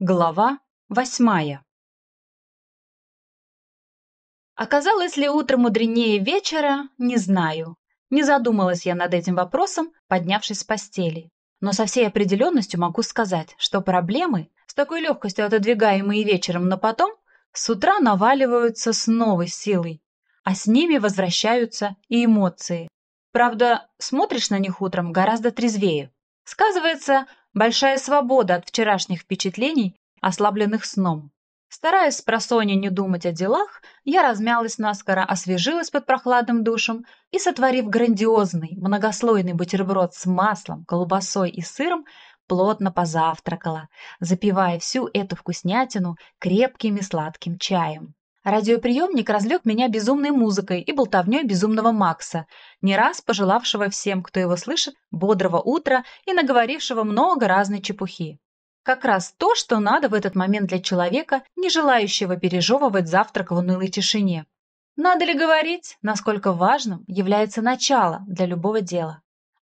Глава восьмая Оказалось ли утро мудренее вечера, не знаю. Не задумалась я над этим вопросом, поднявшись с постели. Но со всей определенностью могу сказать, что проблемы, с такой легкостью отодвигаемые вечером на потом, с утра наваливаются с новой силой, а с ними возвращаются и эмоции. Правда, смотришь на них утром гораздо трезвее. Сказывается большая свобода от вчерашних впечатлений, ослабленных сном. Стараясь с просонья не думать о делах, я размялась наскоро, освежилась под прохладным душем и, сотворив грандиозный многослойный бутерброд с маслом, колбасой и сыром, плотно позавтракала, запивая всю эту вкуснятину крепким и сладким чаем. Радиоприемник разлег меня безумной музыкой и болтовней безумного Макса, не раз пожелавшего всем, кто его слышит, бодрого утра и наговорившего много разной чепухи. Как раз то, что надо в этот момент для человека, не желающего пережевывать завтрак в унылой тишине. Надо ли говорить, насколько важным является начало для любого дела?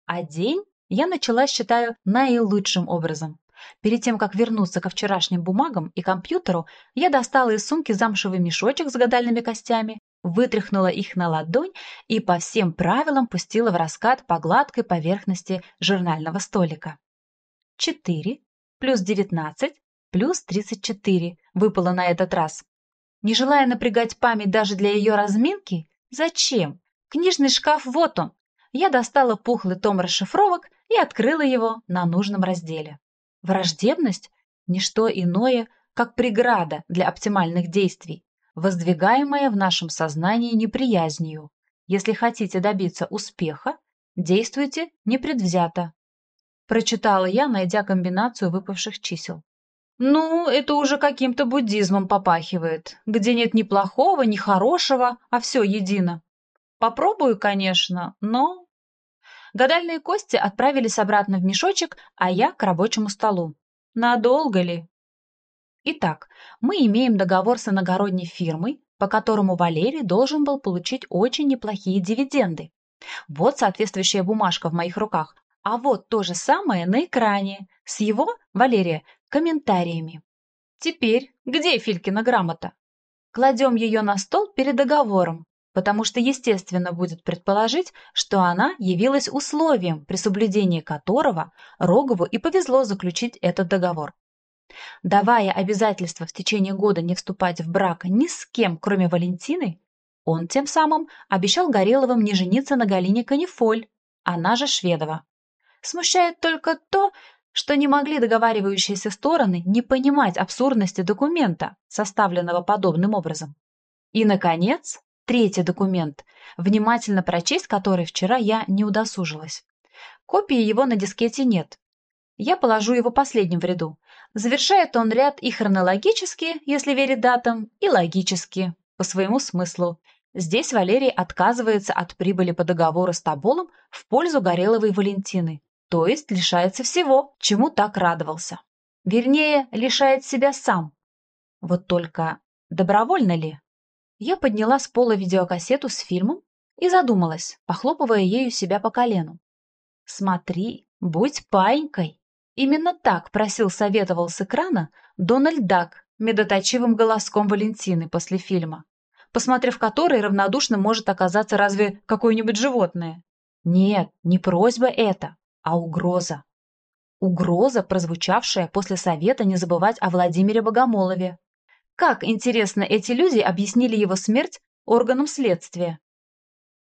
А день я начала, считаю, наилучшим образом. Перед тем, как вернуться ко вчерашним бумагам и компьютеру, я достала из сумки замшевый мешочек с гадальными костями, вытряхнула их на ладонь и по всем правилам пустила в раскат по гладкой поверхности журнального столика. Четыре плюс девятнадцать плюс тридцать четыре выпало на этот раз. Не желая напрягать память даже для ее разминки, зачем? Книжный шкаф вот он. Я достала пухлый том расшифровок и открыла его на нужном разделе. Враждебность – ничто иное, как преграда для оптимальных действий, воздвигаемая в нашем сознании неприязнью. Если хотите добиться успеха, действуйте непредвзято. Прочитала я, найдя комбинацию выпавших чисел. Ну, это уже каким-то буддизмом попахивает, где нет ни плохого, ни хорошего, а все едино. Попробую, конечно, но Гадальные кости отправились обратно в мешочек, а я к рабочему столу. Надолго ли? Итак, мы имеем договор с иногородней фирмой, по которому Валерий должен был получить очень неплохие дивиденды. Вот соответствующая бумажка в моих руках, а вот то же самое на экране, с его, Валерия, комментариями. Теперь где Филькина грамота? Кладем ее на стол перед договором, потому что естественно будет предположить, что она явилась условием, при соблюдении которого Рогову и повезло заключить этот договор. Давая обязательство в течение года не вступать в брак ни с кем, кроме Валентины, он тем самым обещал Гореловым не жениться на Галине Канифоль, она же Шведова. Смущает только то, что не могли договаривающиеся стороны не понимать абсурдности документа, составленного подобным образом. И, наконец, Третий документ, внимательно прочесть который вчера я не удосужилась. Копии его на дискете нет. Я положу его последним в ряду. Завершает он ряд и хронологически, если верить датам, и логически, по своему смыслу. Здесь Валерий отказывается от прибыли по договору с Тоболом в пользу Гореловой Валентины, то есть лишается всего, чему так радовался. Вернее, лишает себя сам. Вот только добровольно ли? Я подняла с пола видеокассету с фильмом и задумалась, похлопывая ею себя по колену. «Смотри, будь паинькой!» Именно так просил-советовал с экрана Дональд Дак медоточивым голоском Валентины после фильма, посмотрев который равнодушно может оказаться разве какое-нибудь животное. Нет, не просьба это, а угроза. Угроза, прозвучавшая после совета не забывать о Владимире Богомолове, как, интересно, эти люди объяснили его смерть органам следствия?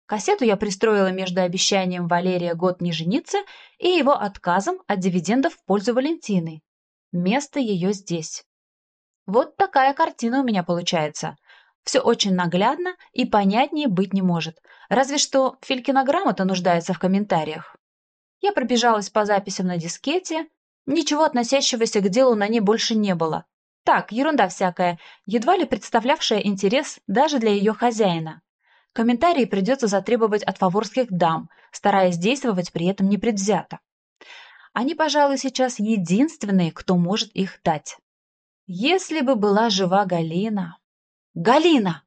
Кассету я пристроила между обещанием Валерия год не жениться и его отказом от дивидендов в пользу Валентины. Место ее здесь. Вот такая картина у меня получается. Все очень наглядно и понятнее быть не может. Разве что Филькина грамота нуждается в комментариях. Я пробежалась по записям на дискете. Ничего относящегося к делу на ней больше не было. Так, ерунда всякая, едва ли представлявшая интерес даже для ее хозяина. Комментарии придется затребовать от фаворских дам, стараясь действовать при этом непредвзято. Они, пожалуй, сейчас единственные, кто может их дать. Если бы была жива Галина... Галина!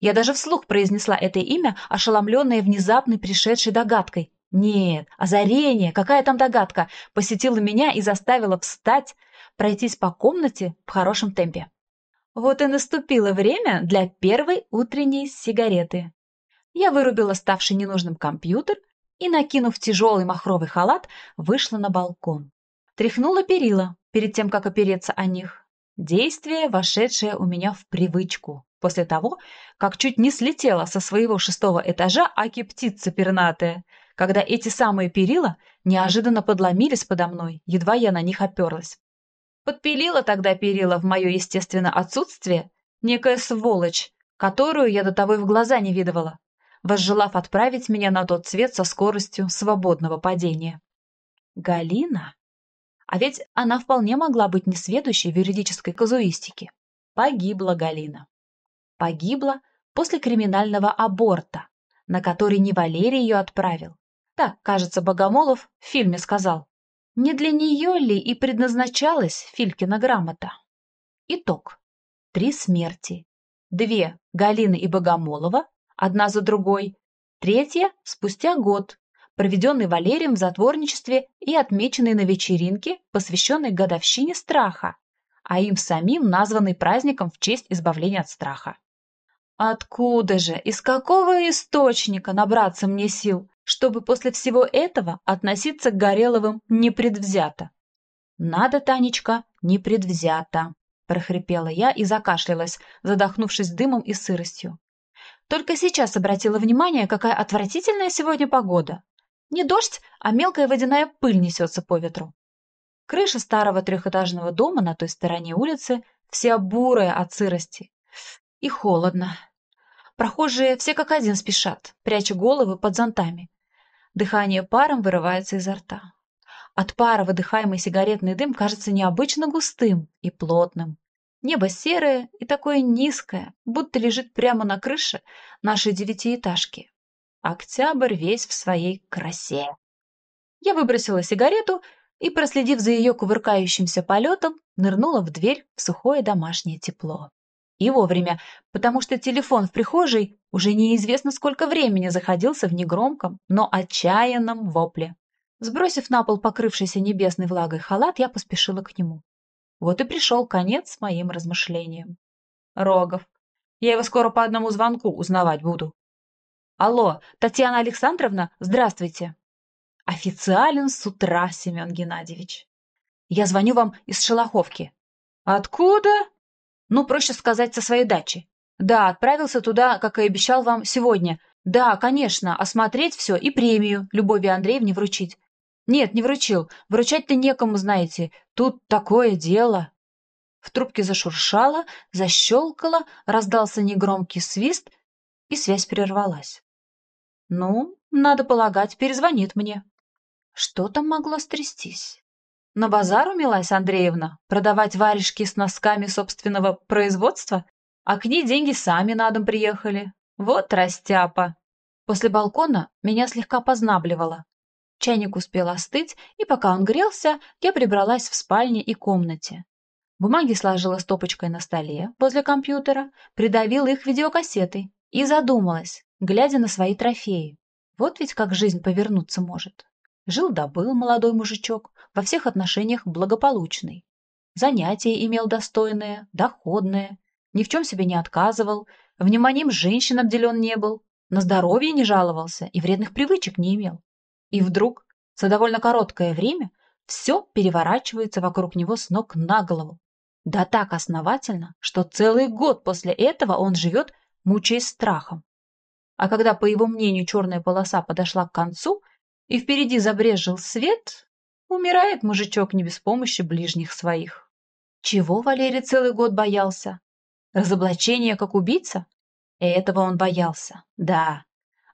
Я даже вслух произнесла это имя, ошеломленная внезапной пришедшей догадкой. Нет, озарение, какая там догадка, посетила меня и заставила встать, пройтись по комнате в хорошем темпе. Вот и наступило время для первой утренней сигареты. Я вырубила ставший ненужным компьютер и, накинув тяжелый махровый халат, вышла на балкон. Тряхнула перила перед тем, как опереться о них. Действие, вошедшее у меня в привычку, после того, как чуть не слетела со своего шестого этажа аки-птица пернатая, когда эти самые перила неожиданно подломились подо мной, едва я на них оперлась. Подпилила тогда перила в мое естественное отсутствие некая сволочь, которую я до того и в глаза не видывала, возжелав отправить меня на тот свет со скоростью свободного падения. Галина? А ведь она вполне могла быть несведущей в юридической казуистике. Погибла Галина. Погибла после криминального аборта, на который не Валерий ее отправил. Так, кажется, Богомолов в фильме сказал. Не для нее ли и предназначалась Филькина грамота? Итог. Три смерти. Две – Галины и Богомолова, одна за другой. Третья – спустя год, проведенный Валерием в затворничестве и отмеченный на вечеринке, посвященной годовщине страха, а им самим названный праздником в честь избавления от страха. Откуда же, из какого источника набраться мне сил, чтобы после всего этого относиться к Гореловым непредвзято. «Надо, Танечка, непредвзято», – прохрипела я и закашлялась, задохнувшись дымом и сыростью. Только сейчас обратила внимание, какая отвратительная сегодня погода. Не дождь, а мелкая водяная пыль несется по ветру. Крыша старого трехэтажного дома на той стороне улицы вся бурая от сырости. И холодно. Прохожие все как один спешат, пряча головы под зонтами. Дыхание паром вырывается изо рта. От пара выдыхаемый сигаретный дым кажется необычно густым и плотным. Небо серое и такое низкое, будто лежит прямо на крыше нашей девятиэтажки. Октябрь весь в своей красе. Я выбросила сигарету и, проследив за ее кувыркающимся полетом, нырнула в дверь в сухое домашнее тепло. И вовремя, потому что телефон в прихожей уже неизвестно сколько времени заходился в негромком, но отчаянном вопле. Сбросив на пол покрывшийся небесной влагой халат, я поспешила к нему. Вот и пришел конец моим размышлениям. Рогов. Я его скоро по одному звонку узнавать буду. Алло, Татьяна Александровна, здравствуйте. Официален с утра, Семен Геннадьевич. Я звоню вам из Шелоховки. Откуда? Ну, проще сказать, со своей дачи. Да, отправился туда, как и обещал вам сегодня. Да, конечно, осмотреть все и премию Любови Андреевне вручить. Нет, не вручил. Вручать-то некому, знаете. Тут такое дело. В трубке зашуршало, защелкало, раздался негромкий свист, и связь прервалась. Ну, надо полагать, перезвонит мне. Что там могло стрястись? На базар умилась Андреевна? Продавать варежки с носками собственного производства? А к ней деньги сами на дом приехали. Вот растяпа. После балкона меня слегка познабливало. Чайник успел остыть, и пока он грелся, я прибралась в спальне и комнате. Бумаги сложила стопочкой на столе возле компьютера, придавила их видеокассетой и задумалась, глядя на свои трофеи. Вот ведь как жизнь повернуться может. Жил-добыл молодой мужичок, во всех отношениях благополучный. Занятия имел достойное, доходное, ни в чем себе не отказывал, вниманием женщин обделен не был, на здоровье не жаловался и вредных привычек не имел. И вдруг, за довольно короткое время, все переворачивается вокруг него с ног на голову. Да так основательно, что целый год после этого он живет, мучаясь страхом. А когда, по его мнению, черная полоса подошла к концу, и впереди забрежил свет, умирает мужичок не без помощи ближних своих. Чего Валерий целый год боялся? Разоблачение как убийца? Этого он боялся, да.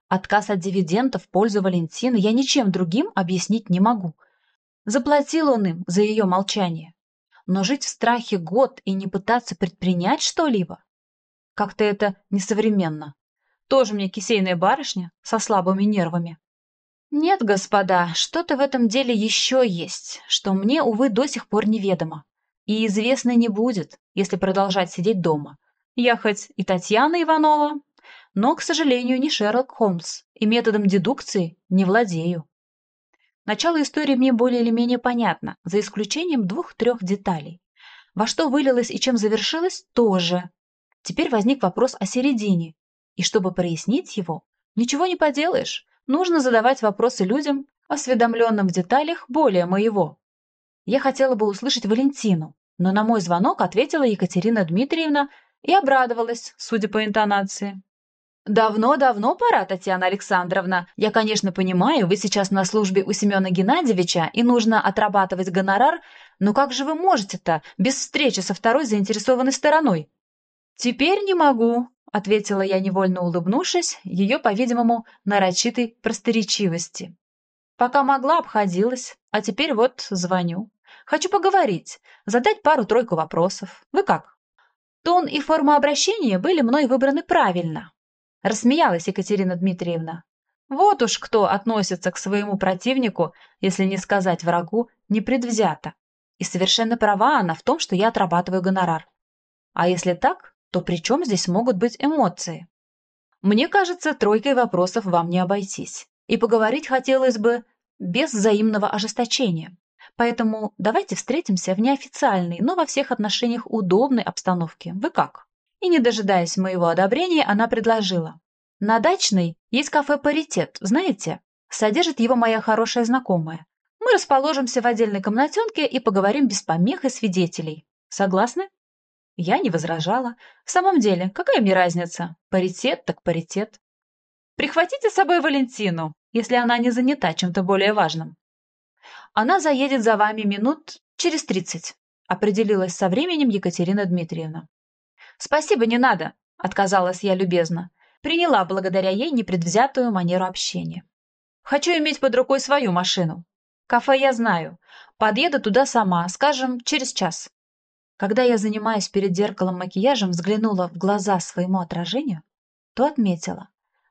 Отказ от дивидендов в пользу Валентины я ничем другим объяснить не могу. Заплатил он им за ее молчание. Но жить в страхе год и не пытаться предпринять что-либо? Как-то это несовременно. Тоже мне кисейная барышня со слабыми нервами. Нет, господа, что-то в этом деле еще есть, что мне, увы, до сих пор неведомо. И известно не будет, если продолжать сидеть дома. Я хоть и Татьяна Иванова, но, к сожалению, не Шерлок Холмс и методом дедукции не владею. Начало истории мне более или менее понятно, за исключением двух-трех деталей. Во что вылилось и чем завершилось, тоже. Теперь возник вопрос о середине, и чтобы прояснить его, ничего не поделаешь, нужно задавать вопросы людям, осведомленным в деталях более моего. Я хотела бы услышать Валентину, но на мой звонок ответила Екатерина Дмитриевна и обрадовалась, судя по интонации. «Давно-давно пора, Татьяна Александровна. Я, конечно, понимаю, вы сейчас на службе у Семена Геннадьевича и нужно отрабатывать гонорар, но как же вы можете-то без встречи со второй заинтересованной стороной?» «Теперь не могу», — ответила я, невольно улыбнувшись, ее, по-видимому, нарочитой просторечивости. «Пока могла, обходилась, а теперь вот звоню. Хочу поговорить, задать пару-тройку вопросов. Вы как?» Тон и форма обращения были мной выбраны правильно. Рассмеялась Екатерина Дмитриевна. Вот уж кто относится к своему противнику, если не сказать врагу, непредвзято. И совершенно права она в том, что я отрабатываю гонорар. А если так, то при чем здесь могут быть эмоции? Мне кажется, тройкой вопросов вам не обойтись. И поговорить хотелось бы без взаимного ожесточения. Поэтому давайте встретимся в неофициальной, но во всех отношениях удобной обстановке. Вы как? И не дожидаясь моего одобрения, она предложила. На дачной есть кафе «Паритет», знаете? Содержит его моя хорошая знакомая. Мы расположимся в отдельной комнатенке и поговорим без помех и свидетелей. Согласны? Я не возражала. В самом деле, какая мне разница? Паритет так паритет. Прихватите с собой Валентину, если она не занята чем-то более важным. Она заедет за вами минут через тридцать, определилась со временем Екатерина Дмитриевна. Спасибо, не надо, отказалась я любезно. Приняла благодаря ей непредвзятую манеру общения. Хочу иметь под рукой свою машину. Кафе я знаю. Подъеду туда сама, скажем, через час. Когда я, занимаясь перед зеркалом макияжем, взглянула в глаза своему отражению, то отметила,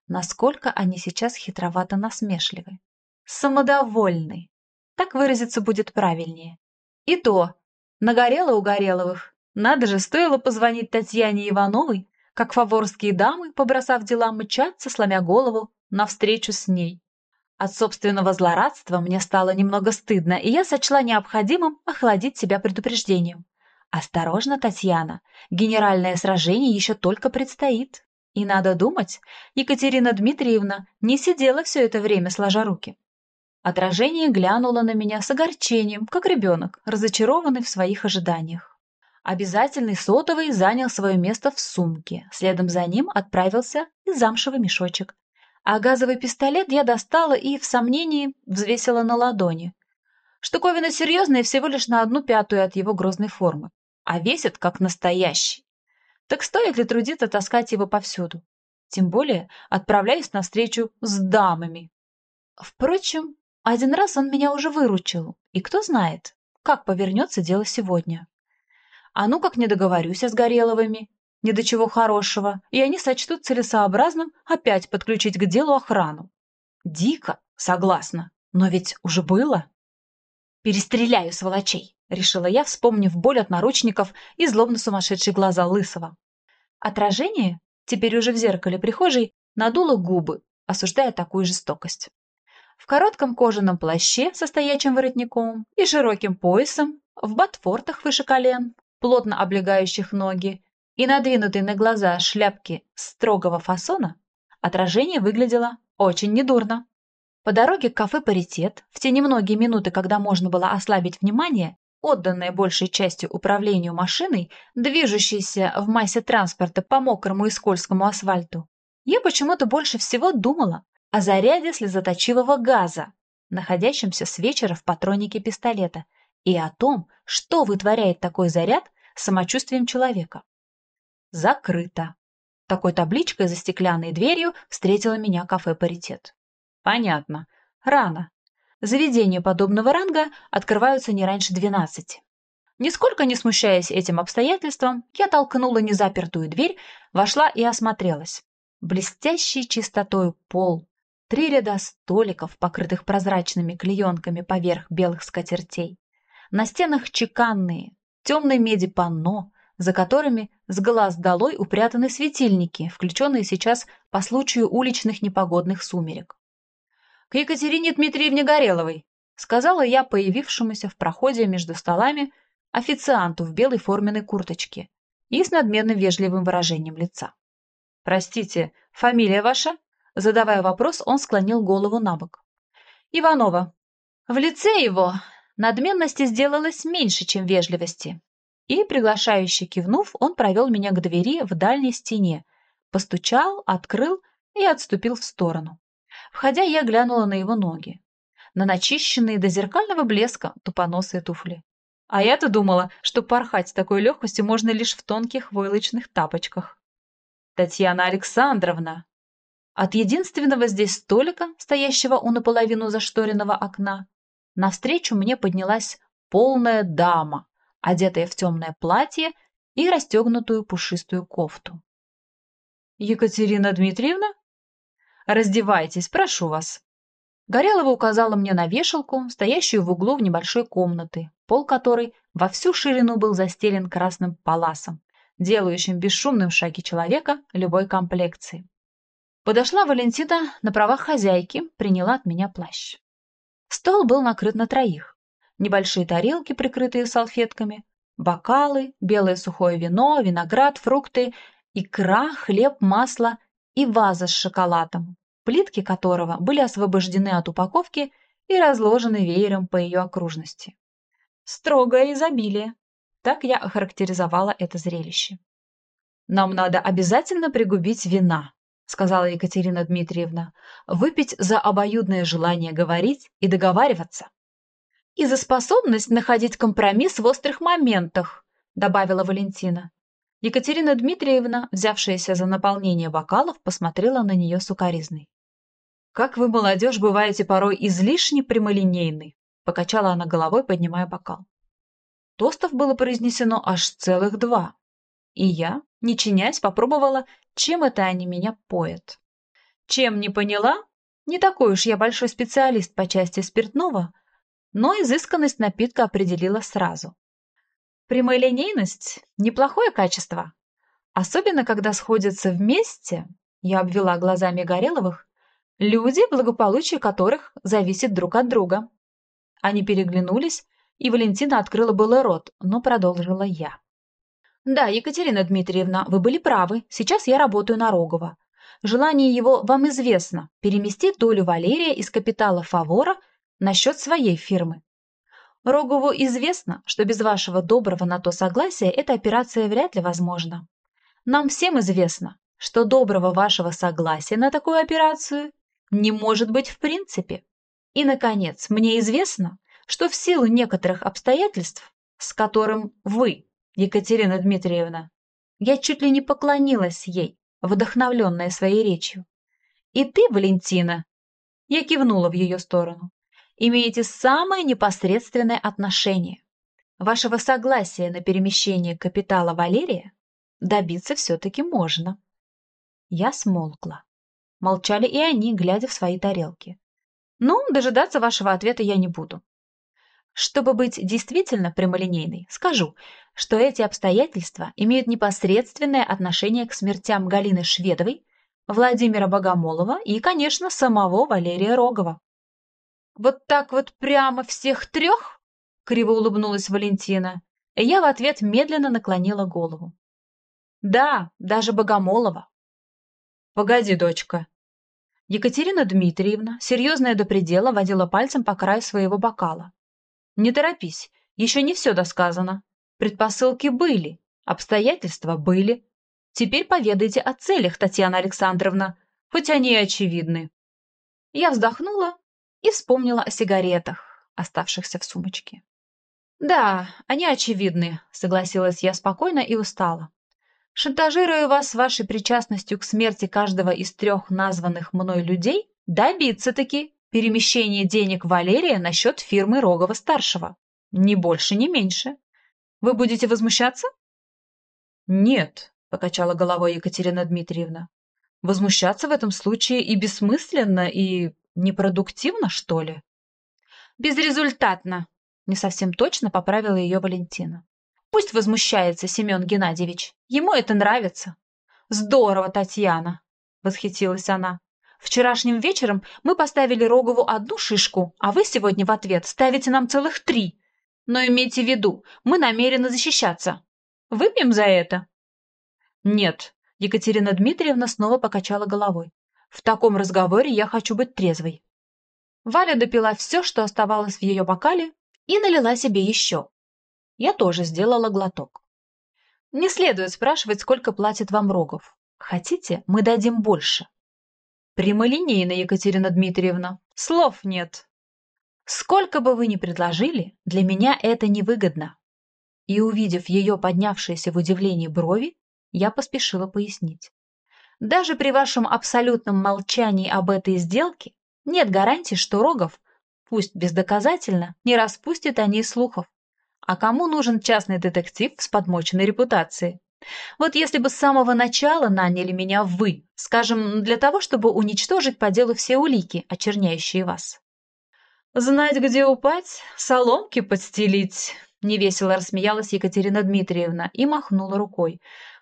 насколько они сейчас хитровато насмешливы. Самодовольны. Так выразиться будет правильнее. И то, нагорело у Гореловых. Надо же, стоило позвонить Татьяне Ивановой, как фаворские дамы, побросав дела, мчаться, сломя голову, навстречу с ней. От собственного злорадства мне стало немного стыдно, и я сочла необходимым охладить себя предупреждением. «Осторожно, Татьяна, генеральное сражение еще только предстоит. И надо думать, Екатерина Дмитриевна не сидела все это время сложа руки. Отражение глянуло на меня с огорчением, как ребенок, разочарованный в своих ожиданиях. Обязательный сотовый занял свое место в сумке, следом за ним отправился и замшевый мешочек. А газовый пистолет я достала и, в сомнении, взвесила на ладони. Штуковина серьезная всего лишь на одну пятую от его грозной формы, а весит как настоящий. Так стоит ли трудиться таскать его повсюду? Тем более отправляюсь навстречу с дамами. Впрочем, один раз он меня уже выручил, и кто знает, как повернется дело сегодня. А ну как не договорюсь с Гореловыми, ни до чего хорошего, и они сочтут целесообразным опять подключить к делу охрану. Дико, согласна, но ведь уже было. Перестреляю сволочей, решила я, вспомнив боль от наручников и злобно сумасшедшие глаза Лысого. Отражение, теперь уже в зеркале прихожей, надуло губы, осуждая такую жестокость в коротком кожаном плаще со стоячим воротником и широким поясом, в ботфортах выше колен, плотно облегающих ноги, и надвинутой на глаза шляпки строгого фасона, отражение выглядело очень недурно. По дороге к кафе «Паритет», в те немногие минуты, когда можно было ослабить внимание, отданное большей частью управлению машиной, движущейся в массе транспорта по мокрому и скользкому асфальту, я почему-то больше всего думала о заряде слезоточивого газа, находящемся с вечера в патроннике пистолета, и о том, что вытворяет такой заряд с самочувствием человека. Закрыто. Такой табличкой за стеклянной дверью встретила меня кафе «Паритет». Понятно. Рано. Заведения подобного ранга открываются не раньше 12. Нисколько не смущаясь этим обстоятельством, я толкнула незапертую дверь, вошла и осмотрелась. Блестящий чистотой пол, Три ряда столиков, покрытых прозрачными клеенками поверх белых скатертей. На стенах чеканные, темной меди панно, за которыми с глаз долой упрятаны светильники, включенные сейчас по случаю уличных непогодных сумерек. «К Екатерине Дмитриевне Гореловой», — сказала я появившемуся в проходе между столами официанту в белой форменной курточке и с надменно вежливым выражением лица. «Простите, фамилия ваша?» Задавая вопрос, он склонил голову на бок. «Иванова». В лице его надменности сделалось меньше, чем вежливости. И, приглашающе кивнув, он провел меня к двери в дальней стене, постучал, открыл и отступил в сторону. Входя, я глянула на его ноги, на начищенные до зеркального блеска тупоносые туфли. А я-то думала, что порхать с такой легкостью можно лишь в тонких войлочных тапочках. «Татьяна Александровна!» От единственного здесь столика, стоящего у наполовину зашторенного окна, навстречу мне поднялась полная дама, одетая в темное платье и расстегнутую пушистую кофту. «Екатерина Дмитриевна?» «Раздевайтесь, прошу вас». Горелова указала мне на вешалку, стоящую в углу в небольшой комнаты, пол которой во всю ширину был застелен красным паласом, делающим бесшумным шаги человека любой комплекции. Подошла Валентина на правах хозяйки, приняла от меня плащ. Стол был накрыт на троих. Небольшие тарелки, прикрытые салфетками, бокалы, белое сухое вино, виноград, фрукты, икра, хлеб, масло и ваза с шоколадом, плитки которого были освобождены от упаковки и разложены веером по ее окружности. Строгое изобилие. Так я охарактеризовала это зрелище. «Нам надо обязательно пригубить вина», — сказала Екатерина Дмитриевна, — «выпить за обоюдное желание говорить и договариваться». «И за способность находить компромисс в острых моментах», — добавила Валентина. Екатерина Дмитриевна, взявшаяся за наполнение бокалов, посмотрела на нее сукоризной. «Как вы, молодежь, бываете порой излишне прямолинейны», — покачала она головой, поднимая бокал. Тостов было произнесено аж целых два. И я, не чинясь, попробовала чем это они меня поят? Чем не поняла? Не такой уж я большой специалист по части спиртного, но изысканность напитка определила сразу. Прямолинейность – неплохое качество. Особенно, когда сходятся вместе, я обвела глазами Гореловых, люди, благополучие которых зависит друг от друга. Они переглянулись, и Валентина открыла было рот, но продолжила я. Да, Екатерина Дмитриевна, вы были правы. Сейчас я работаю на Рогова. Желание его вам известно – переместить долю Валерия из капитала Фавора на счет своей фирмы. Рогову известно, что без вашего доброго на то согласия эта операция вряд ли возможна. Нам всем известно, что доброго вашего согласия на такую операцию не может быть в принципе. И, наконец, мне известно, что в силу некоторых обстоятельств, с которым вы Екатерина Дмитриевна. Я чуть ли не поклонилась ей, вдохновленная своей речью. И ты, Валентина, я кивнула в ее сторону, имеете самое непосредственное отношение. Вашего согласия на перемещение капитала Валерия добиться все-таки можно. Я смолкла. Молчали и они, глядя в свои тарелки. Ну, дожидаться вашего ответа я не буду. Чтобы быть действительно прямолинейной, скажу, что эти обстоятельства имеют непосредственное отношение к смертям Галины Шведовой, Владимира Богомолова и, конечно, самого Валерия Рогова. «Вот так вот прямо всех трех?» — криво улыбнулась Валентина. И я в ответ медленно наклонила голову. «Да, даже Богомолова». «Погоди, дочка». Екатерина Дмитриевна, серьезная до предела, водила пальцем по краю своего бокала. Не торопись, еще не все досказано. Предпосылки были, обстоятельства были. Теперь поведайте о целях, Татьяна Александровна, хоть они и очевидны. Я вздохнула и вспомнила о сигаретах, оставшихся в сумочке. «Да, они очевидны», — согласилась я спокойно и устала. «Шантажируя вас вашей причастностью к смерти каждого из трех названных мной людей, добиться-таки перемещение денег Валерия на счет фирмы Рогова-старшего. Ни больше, ни меньше. Вы будете возмущаться? Нет, покачала головой Екатерина Дмитриевна. Возмущаться в этом случае и бессмысленно, и непродуктивно, что ли? Безрезультатно, не совсем точно поправила ее Валентина. Пусть возмущается Семен Геннадьевич. Ему это нравится. Здорово, Татьяна, восхитилась она. Вчерашним вечером мы поставили Рогову одну шишку, а вы сегодня в ответ ставите нам целых три. Но имейте в виду, мы намерены защищаться. Выпьем за это? Нет, Екатерина Дмитриевна снова покачала головой. В таком разговоре я хочу быть трезвой. Валя допила все, что оставалось в ее бокале, и налила себе еще. Я тоже сделала глоток. Не следует спрашивать, сколько платит вам Рогов. Хотите, мы дадим больше. Прямолинейно, Екатерина Дмитриевна. Слов нет. Сколько бы вы ни предложили, для меня это невыгодно. И увидев ее поднявшиеся в удивлении брови, я поспешила пояснить. Даже при вашем абсолютном молчании об этой сделке нет гарантии, что Рогов, пусть бездоказательно, не распустит о ней слухов. А кому нужен частный детектив с подмоченной репутацией? Вот если бы с самого начала наняли меня вы, скажем, для того, чтобы уничтожить по делу все улики, очерняющие вас. Знать, где упасть, соломки подстелить, невесело рассмеялась Екатерина Дмитриевна и махнула рукой.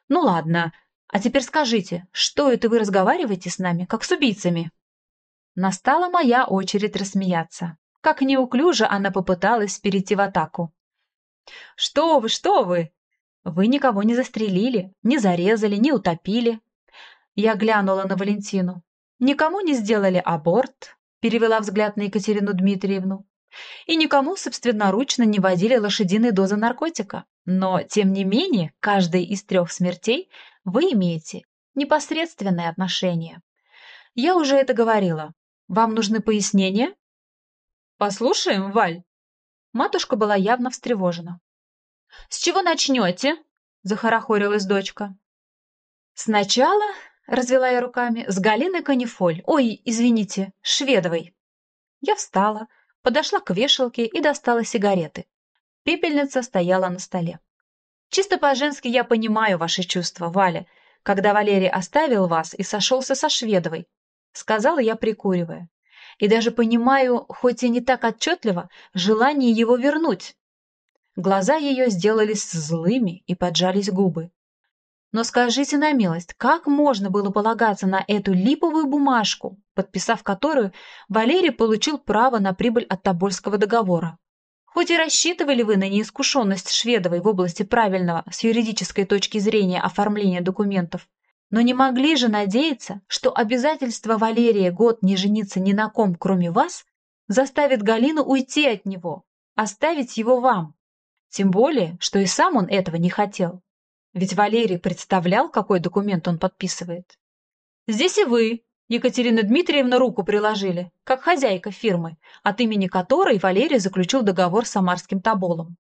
Ну ладно, а теперь скажите, что это вы разговариваете с нами, как с убийцами? Настала моя очередь рассмеяться. Как неуклюже она попыталась перейти в атаку. «Что вы, что вы! Вы никого не застрелили, не зарезали, не утопили». Я глянула на Валентину. «Никому не сделали аборт?» Перевела взгляд на Екатерину Дмитриевну. «И никому собственноручно не водили лошадиные дозы наркотика. Но, тем не менее, каждой из трех смертей вы имеете непосредственное отношение. Я уже это говорила. Вам нужны пояснения?» «Послушаем, Валь», Матушка была явно встревожена. «С чего начнете?» — захорохорилась дочка. «Сначала», — развела я руками, — «с Галины Канифоль. Ой, извините, Шведовой». Я встала, подошла к вешалке и достала сигареты. Пепельница стояла на столе. «Чисто по-женски я понимаю ваши чувства, Валя, когда Валерий оставил вас и сошелся со Шведовой», — сказала я, прикуривая и даже понимаю, хоть и не так отчетливо, желание его вернуть. Глаза ее сделались злыми и поджались губы. Но скажите на милость, как можно было полагаться на эту липовую бумажку, подписав которую Валерий получил право на прибыль от Тобольского договора? Хоть и рассчитывали вы на неискушенность Шведовой в области правильного с юридической точки зрения оформления документов, но не могли же надеяться, что обязательство Валерия год не жениться ни на ком, кроме вас, заставит Галину уйти от него, оставить его вам. Тем более, что и сам он этого не хотел. Ведь Валерий представлял, какой документ он подписывает. Здесь и вы, Екатерина Дмитриевна, руку приложили, как хозяйка фирмы, от имени которой Валерий заключил договор с Самарским Тоболом.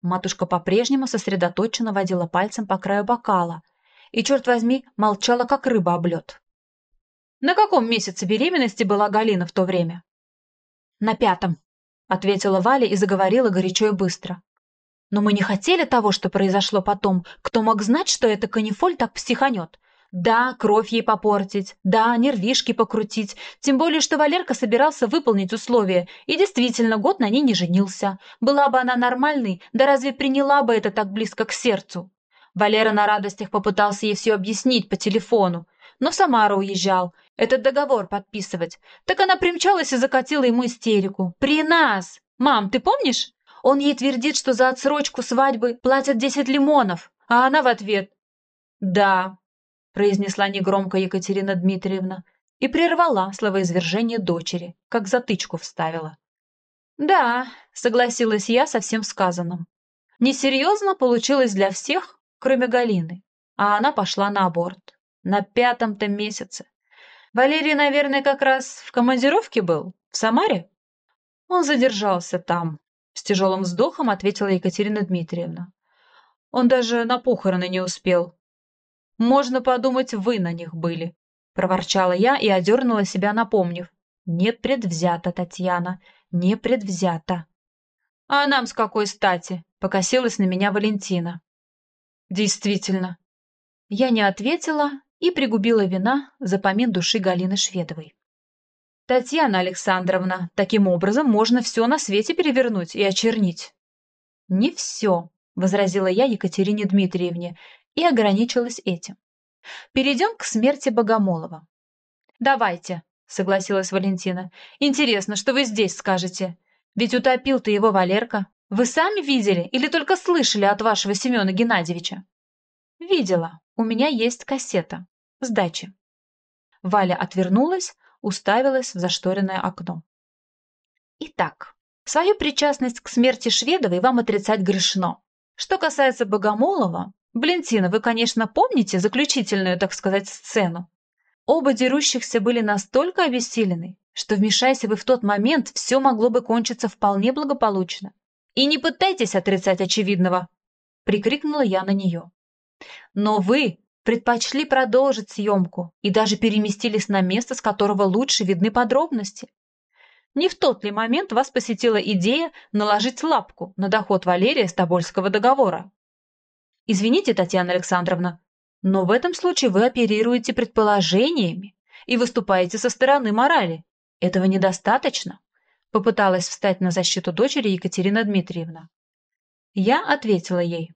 Матушка по-прежнему сосредоточенно водила пальцем по краю бокала, и, черт возьми, молчала, как рыба об лед. «На каком месяце беременности была Галина в то время?» «На пятом», — ответила Валя и заговорила горячо и быстро. «Но мы не хотели того, что произошло потом. Кто мог знать, что эта канифоль так психанет? Да, кровь ей попортить, да, нервишки покрутить, тем более, что Валерка собирался выполнить условия и действительно год на ней не женился. Была бы она нормальной, да разве приняла бы это так близко к сердцу? Валера на радостях попытался ей все объяснить по телефону, но в Самару уезжал, этот договор подписывать. Так она примчалась и закатила ему истерику. «При нас! Мам, ты помнишь? Он ей твердит, что за отсрочку свадьбы платят десять лимонов, а она в ответ «Да», — произнесла негромко Екатерина Дмитриевна и прервала словоизвержение дочери, как затычку вставила. «Да», — согласилась я со всем сказанным. «Несерьезно получилось для всех, кроме Галины, а она пошла на аборт. На пятом-то месяце. Валерий, наверное, как раз в командировке был, в Самаре? Он задержался там, с тяжелым вздохом ответила Екатерина Дмитриевна. Он даже на похороны не успел. Можно подумать, вы на них были, проворчала я и одернула себя, напомнив. Не предвзято, Татьяна, не предвзято. А нам с какой стати? Покосилась на меня Валентина. Действительно. Я не ответила и пригубила вина за помин души Галины Шведовой. Татьяна Александровна, таким образом можно все на свете перевернуть и очернить. Не все, возразила я Екатерине Дмитриевне и ограничилась этим. Перейдем к смерти Богомолова. Давайте, согласилась Валентина. Интересно, что вы здесь скажете? Ведь утопил-то его Валерка. Вы сами видели или только слышали от вашего Семена Геннадьевича? Видела. У меня есть кассета. Сдачи. Валя отвернулась, уставилась в зашторенное окно. Итак, свою причастность к смерти Шведовой вам отрицать грешно. Что касается Богомолова, Валентина, вы, конечно, помните заключительную, так сказать, сцену? Оба дерущихся были настолько обессилены, что, вмешайся вы в тот момент, все могло бы кончиться вполне благополучно. И не пытайтесь отрицать очевидного!» — прикрикнула я на нее. «Но вы предпочли продолжить съемку и даже переместились на место, с которого лучше видны подробности. Не в тот ли момент вас посетила идея наложить лапку на доход Валерия с Тобольского договора? Извините, Татьяна Александровна, но в этом случае вы оперируете предположениями и выступаете со стороны морали. Этого недостаточно? Попыталась встать на защиту дочери Екатерина Дмитриевна. Я ответила ей.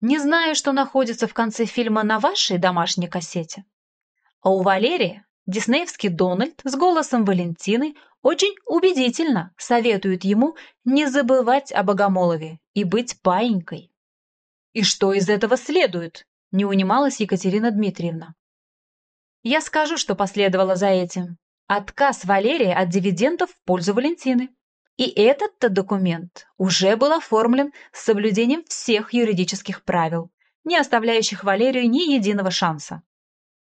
Не знаю, что находится в конце фильма на вашей домашней кассете. А у Валерия диснеевский Дональд с голосом Валентины очень убедительно советует ему не забывать о Богомолове и быть паинькой. «И что из этого следует?» – не унималась Екатерина Дмитриевна. «Я скажу, что последовало за этим. Отказ Валерия от дивидендов в пользу Валентины. И этот-то документ уже был оформлен с соблюдением всех юридических правил, не оставляющих Валерию ни единого шанса.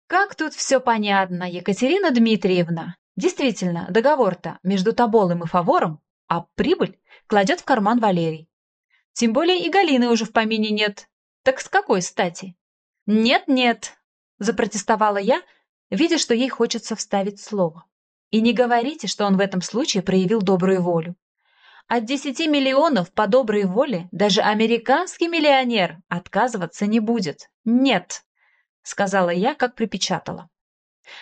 Как тут все понятно, Екатерина Дмитриевна. Действительно, договор-то между Тоболом и Фавором, а прибыль кладет в карман Валерий. Тем более и Галины уже в помине нет. Так с какой стати? Нет-нет, запротестовала я, видя, что ей хочется вставить слово. И не говорите, что он в этом случае проявил добрую волю. От 10 миллионов по доброй воле даже американский миллионер отказываться не будет. Нет, сказала я, как припечатала.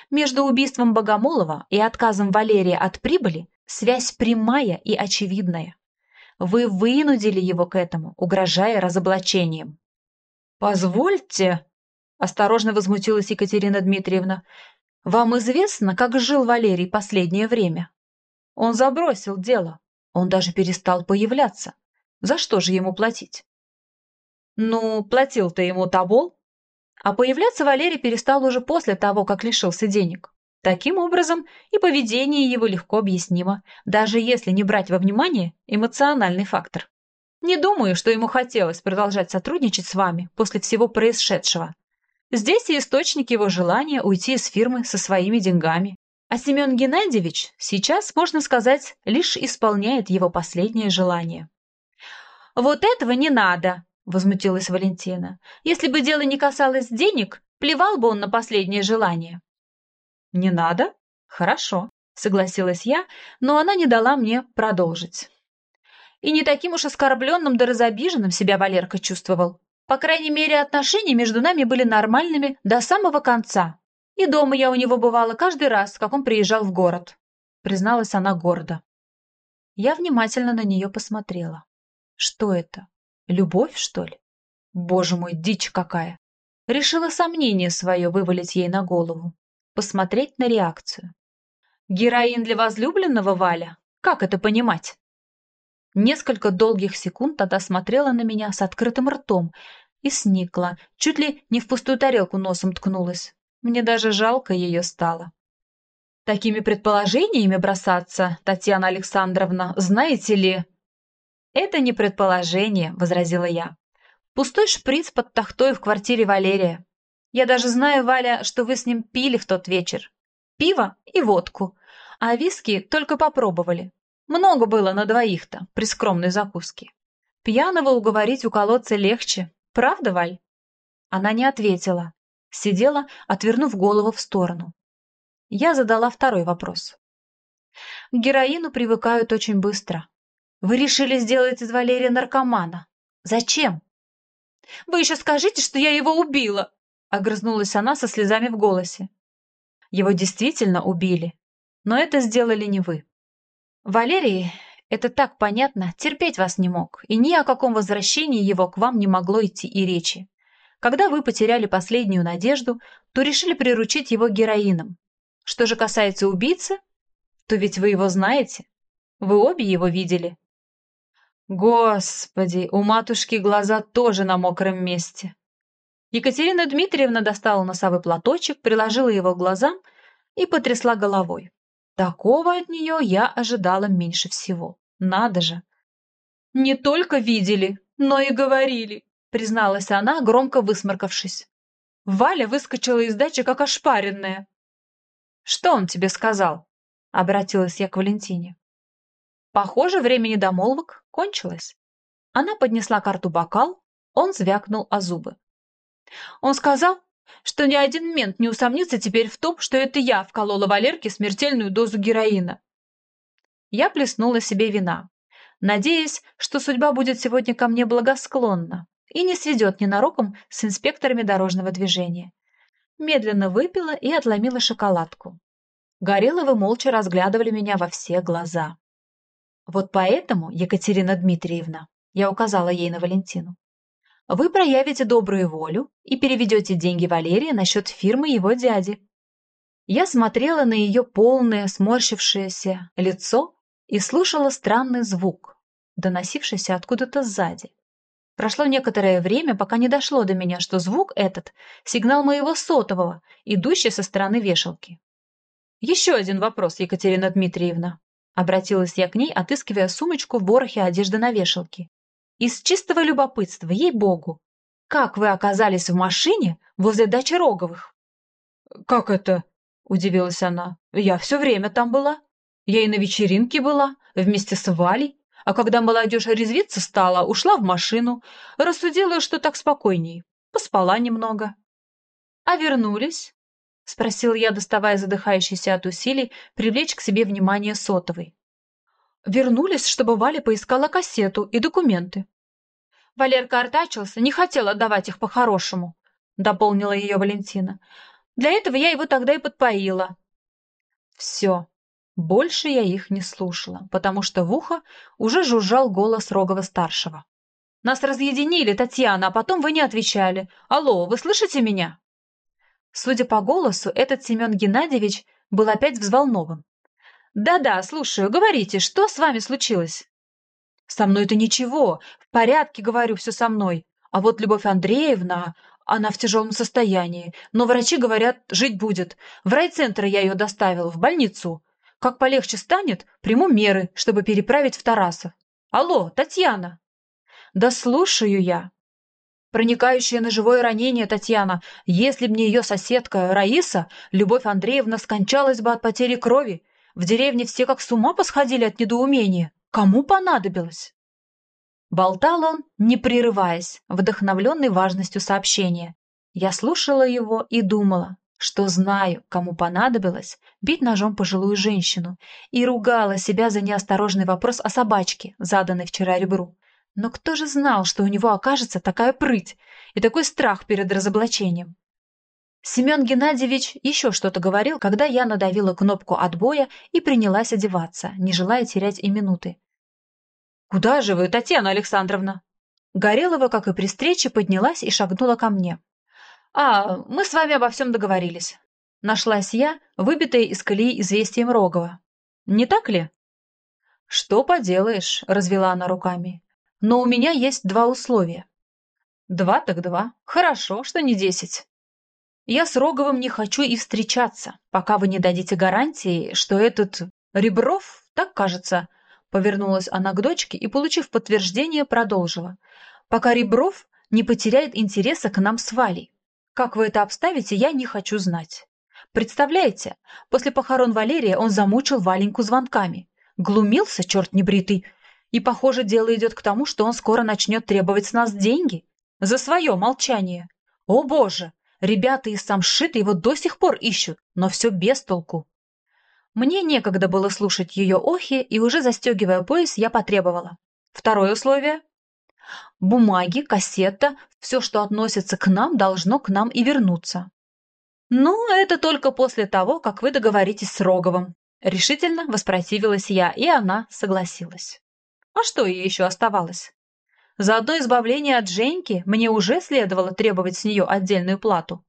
Между убийством Богомолова и отказом Валерия от прибыли связь прямая и очевидная. Вы вынудили его к этому, угрожая разоблачением. «Позвольте», — осторожно возмутилась Екатерина Дмитриевна, вам известно, как жил Валерий последнее время? Он забросил дело. Он даже перестал появляться. За что же ему платить? Ну, платил-то ему Тобол. А появляться Валерий перестал уже после того, как лишился денег. Таким образом, и поведение его легко объяснимо, даже если не брать во внимание эмоциональный фактор. Не думаю, что ему хотелось продолжать сотрудничать с вами после всего происшедшего. Здесь и источник его желания уйти из фирмы со своими деньгами. А Семен Геннадьевич сейчас, можно сказать, лишь исполняет его последнее желание. «Вот этого не надо!» – возмутилась Валентина. «Если бы дело не касалось денег, плевал бы он на последнее желание». «Не надо? Хорошо», – согласилась я, но она не дала мне продолжить. И не таким уж оскорбленным да разобиженным себя Валерка чувствовал. По крайней мере, отношения между нами были нормальными до самого конца. И дома я у него бывала каждый раз, как он приезжал в город. Призналась она гордо. Я внимательно на нее посмотрела. Что это? Любовь, что ли? Боже мой, дичь какая! Решила сомнение свое вывалить ей на голову. Посмотреть на реакцию. Героин для возлюбленного, Валя? Как это понимать? Несколько долгих секунд она смотрела на меня с открытым ртом и сникла, чуть ли не в пустую тарелку носом ткнулась. Мне даже жалко ее стало. Такими предположениями бросаться, Татьяна Александровна, знаете ли... Это не предположение, возразила я. Пустой шприц под тахтой в квартире Валерия. Я даже знаю, Валя, что вы с ним пили в тот вечер. Пиво и водку, а виски только попробовали. Много было на двоих-то при скромной закуске. Пьяного уговорить у колодца легче, правда, Валь? Она не ответила, сидела, отвернув голову в сторону. Я задала второй вопрос. К героину привыкают очень быстро. Вы решили сделать из Валерия наркомана. Зачем? Вы еще скажите, что я его убила, огрызнулась она со слезами в голосе. Его действительно убили, но это сделали не вы. Валерий Это так понятно, терпеть вас не мог, и ни о каком возвращении его к вам не могло идти и речи. Когда вы потеряли последнюю надежду, то решили приручить его героином. Что же касается убийцы, то ведь вы его знаете. Вы обе его видели. Господи, у матушки глаза тоже на мокром месте. Екатерина Дмитриевна достала носовой платочек, приложила его к глазам и потрясла головой. Такого от нее я ожидала меньше всего. Надо же. «Не только видели, но и говорили», призналась она, громко высморкавшись. Валя выскочила из дачи, как ошпаренная. «Что он тебе сказал?» — обратилась я к Валентине. Похоже, время недомолвок кончилось. Она поднесла карту бокал, он звякнул о зубы. Он сказал, что ни один мент не усомнится теперь в том, что это я вколола Валерке смертельную дозу героина. Я плеснула себе вина, надеясь, что судьба будет сегодня ко мне благосклонна и не сведет ненароком с инспекторами дорожного движения. Медленно выпила и отломила шоколадку. Гореловы молча разглядывали меня во все глаза. Вот поэтому, Екатерина Дмитриевна, я указала ей на Валентину, вы проявите добрую волю и переведете деньги Валерия на счет фирмы его дяди. Я смотрела на ее полное, сморщившееся лицо и слушала странный звук, доносившийся откуда-то сзади. Прошло некоторое время, пока не дошло до меня, что звук этот — сигнал моего сотового, идущий со стороны вешалки. «Еще один вопрос, Екатерина Дмитриевна», — обратилась я к ней, отыскивая сумочку в ворохе одежды на вешалке. Из чистого любопытства, ей-богу. Как вы оказались в машине возле дачи Роговых? Как это? Удивилась она. Я все время там была. Я и на вечеринке была, вместе с Валей. А когда молодежь резвиться стала, ушла в машину. Рассудила, что так спокойней. Поспала немного. А вернулись? Спросил я, доставая задыхающийся от усилий, привлечь к себе внимание сотовой. Вернулись, чтобы Валя поискала кассету и документы. Валерка артачился, не хотел отдавать их по-хорошему, дополнила ее Валентина. Для этого я его тогда и подпоила. Все. Больше я их не слушала, потому что в ухо уже жужжал голос Рогова-старшего. «Нас разъединили, Татьяна, а потом вы не отвечали. Алло, вы слышите меня?» Судя по голосу, этот Семен Геннадьевич был опять взволнован. «Да-да, слушаю, говорите, что с вами случилось?» «Со мной это ничего, в порядке, говорю, все со мной. А вот Любовь Андреевна, она в тяжелом состоянии, но врачи говорят, жить будет. В райцентр я ее доставил, в больницу. Как полегче станет, приму меры, чтобы переправить в Тарасов. Алло, Татьяна!» «Да слушаю я!» Проникающее ножевое ранение Татьяна. Если б не ее соседка Раиса, Любовь Андреевна скончалась бы от потери крови. В деревне все как с ума посходили от недоумения. Кому понадобилось? Болтал он, не прерываясь, вдохновленный важностью сообщения. Я слушала его и думала, что знаю, кому понадобилось бить ножом пожилую женщину, и ругала себя за неосторожный вопрос о собачке, заданный вчера ребру. Но кто же знал, что у него окажется такая прыть и такой страх перед разоблачением? Семен Геннадьевич еще что-то говорил, когда я надавила кнопку отбоя и принялась одеваться, не желая терять и минуты. «Куда же вы, Татьяна Александровна?» Горелова, как и при встрече, поднялась и шагнула ко мне. «А, мы с вами обо всем договорились». Нашлась я, выбитая из колеи известием Рогова. «Не так ли?» «Что поделаешь», — развела она руками. «Но у меня есть два условия». «Два так два. Хорошо, что не десять». Я с Роговым не хочу и встречаться, пока вы не дадите гарантии, что этот Ребров, так кажется, повернулась она к дочке и, получив подтверждение, продолжила. Пока Ребров не потеряет интереса к нам с Валей. Как вы это обставите, я не хочу знать. Представляете, после похорон Валерия он замучил Валеньку звонками. Глумился, черт небритый. И, похоже, дело идет к тому, что он скоро начнет требовать с нас деньги. За свое молчание. О, Боже! Ребята из самшита его до сих пор ищут, но все без толку. Мне некогда было слушать ее охи, и уже застегивая пояс, я потребовала. Второе условие. Бумаги, кассета, все, что относится к нам, должно к нам и вернуться. Ну, это только после того, как вы договоритесь с Роговым. Решительно воспротивилась я, и она согласилась. А что ей еще оставалось? За одно избавление от Женьки мне уже следовало требовать с нее отдельную плату.